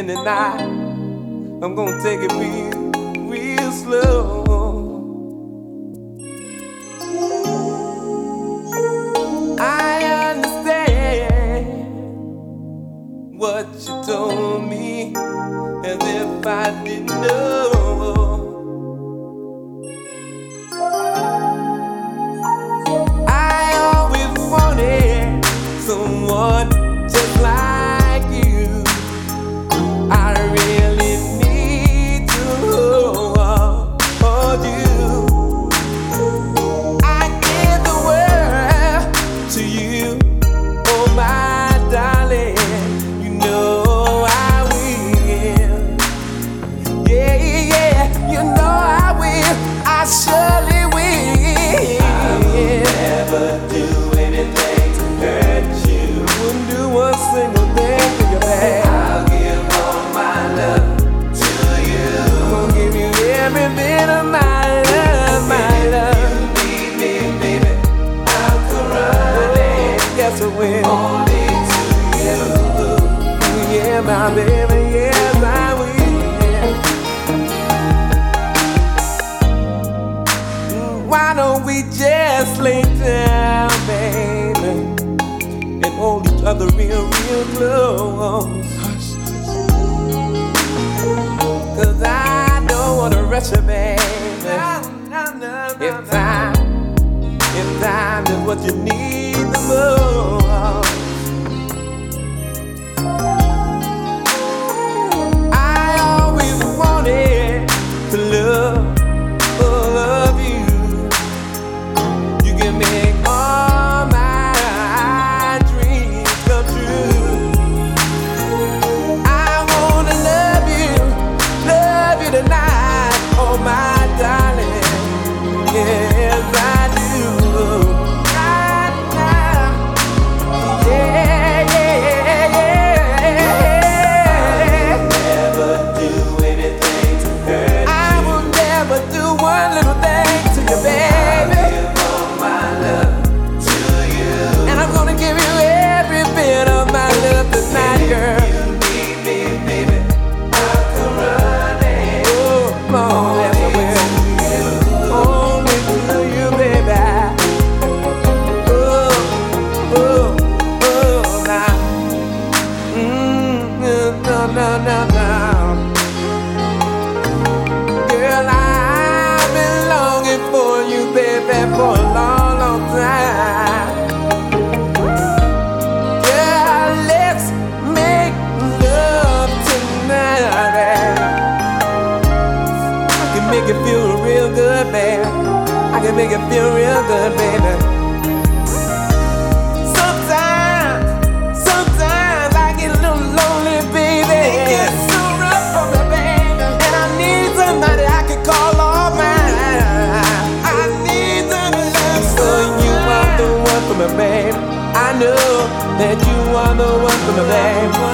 And tonight, I'm gonna take it real, real slow. I understand what you told me as if I didn't know. I always wanted someone other real, real close? Rush you, baby. If time, if time is what you need the most. I always wanted to love, oh, love you. You can make all my dreams come true. I wanna love you, love you tonight, no, no, no, no. Girl, I've been longing for you, baby, for a long, long time. Let's make love tonight. I can make feel real good, baby. I can make it feel real good, baby. That you are the one for me, babe.